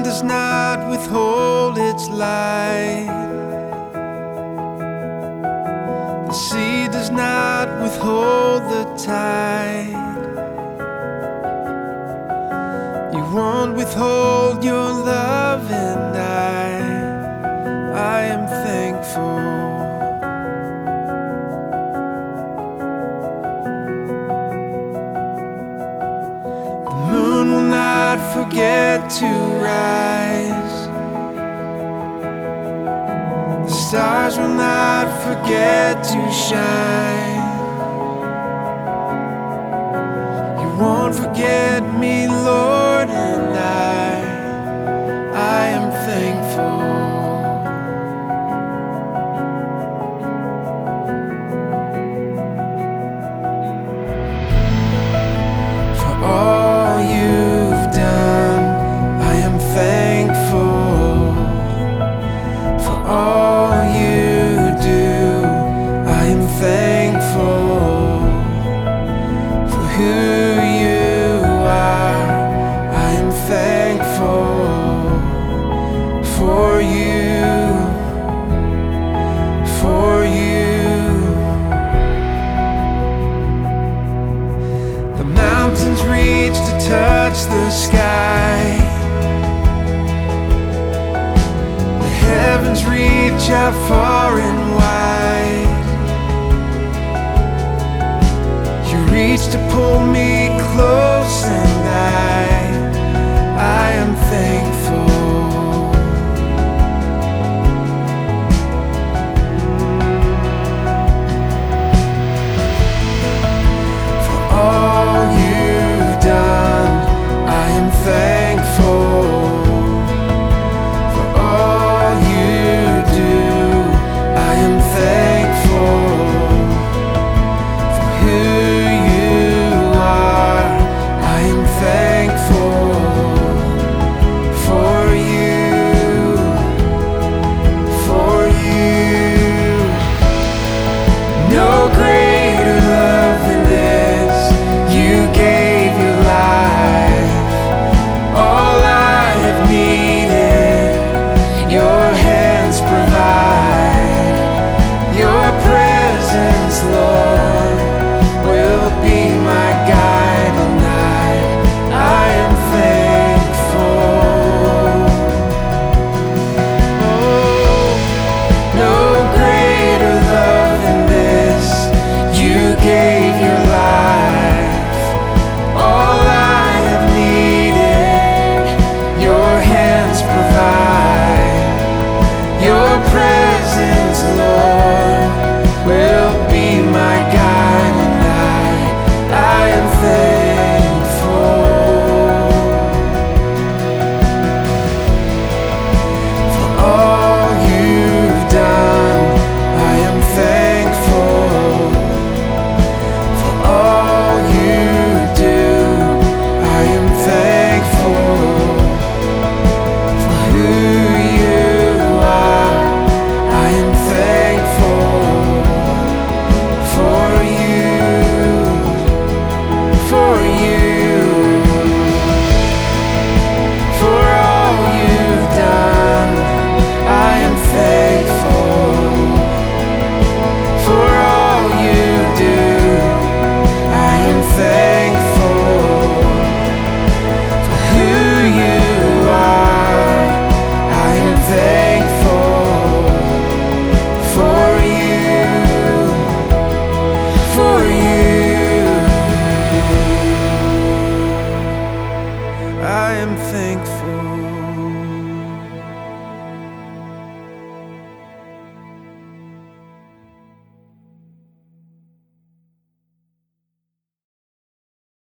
sun does not withhold its light. The sea does not withhold the tide. You won't withhold your love, and I, I am thankful. forget to forget to shine. touch the sky. The heavens reach out far and wide. You reach to pull me close